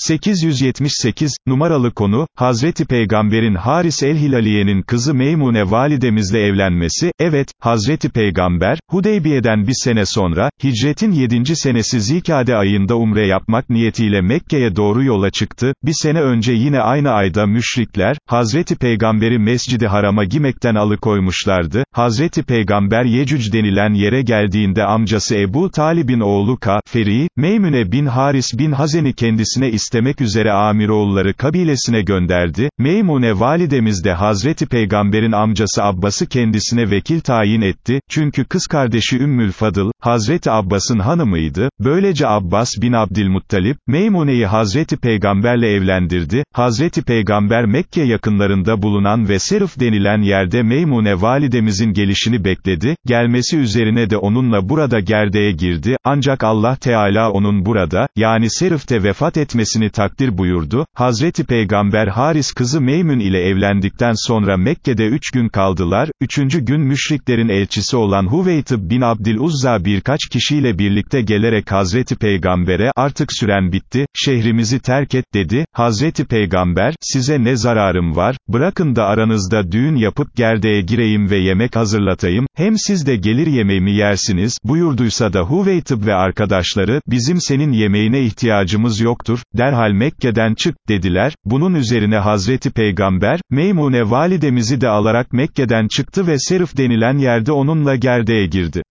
878, numaralı konu, Hazreti Peygamber'in Haris el-Hilaliye'nin kızı Meymune validemizle evlenmesi, evet, Hazreti Peygamber, Hudeybiye'den bir sene sonra, hicretin 7. senesi Zikade ayında umre yapmak niyetiyle Mekke'ye doğru yola çıktı, bir sene önce yine aynı ayda müşrikler, Hazreti Peygamber'i Mescid-i Haram'a gimekten alıkoymuşlardı, Hazreti Peygamber Yecüc denilen yere geldiğinde amcası Ebu Talib'in oğlu Ka, Feri, Meymune bin Haris bin Hazen'i kendisine istemek üzere Amiroğulları kabilesine gönderdi, Meymune validemiz de Hazreti Peygamber'in amcası Abbas'ı kendisine vekil tayin etti, çünkü kız kardeşi Ümmül Fadıl, Hazreti Abbas'ın hanımıydı, böylece Abbas bin Abdülmuttalip, Meymune'yi Hazreti Peygamberle evlendirdi, Hazreti Peygamber Mekke yakınlarında bulunan ve Serif denilen yerde Meymune validemizin gelişini bekledi, gelmesi üzerine de onunla burada gerdeğe girdi, ancak Allah Teala onun burada, yani Serif'te vefat etmesini takdir buyurdu, Hazreti Peygamber Haris kızı Meymün ile evlendikten sonra Mekke'de üç gün kaldılar, üçüncü gün müşriklerin elçisi olan Huveytib bin Abdil Uzza birkaç kişiyle birlikte gelerek Hazreti Peygamber'e, artık süren bitti, şehrimizi terk et, dedi, Hazreti Peygamber, size ne zararım var, bırakın da aranızda düğün yapıp gerdeğe gireyim ve yemek hazırlatayım, hem siz de gelir yemeğimi yersiniz, buyurduysa da Huveytib ve arkadaşları, bizim senin yemeğine ihtiyacımız yoktur, derhal Mekke'den çık, dediler, bunun üzerine Hazreti Peygamber, Meymune validemizi de alarak Mekke'den çıktı ve Serif denilen yerde onunla gerdeğe girdi.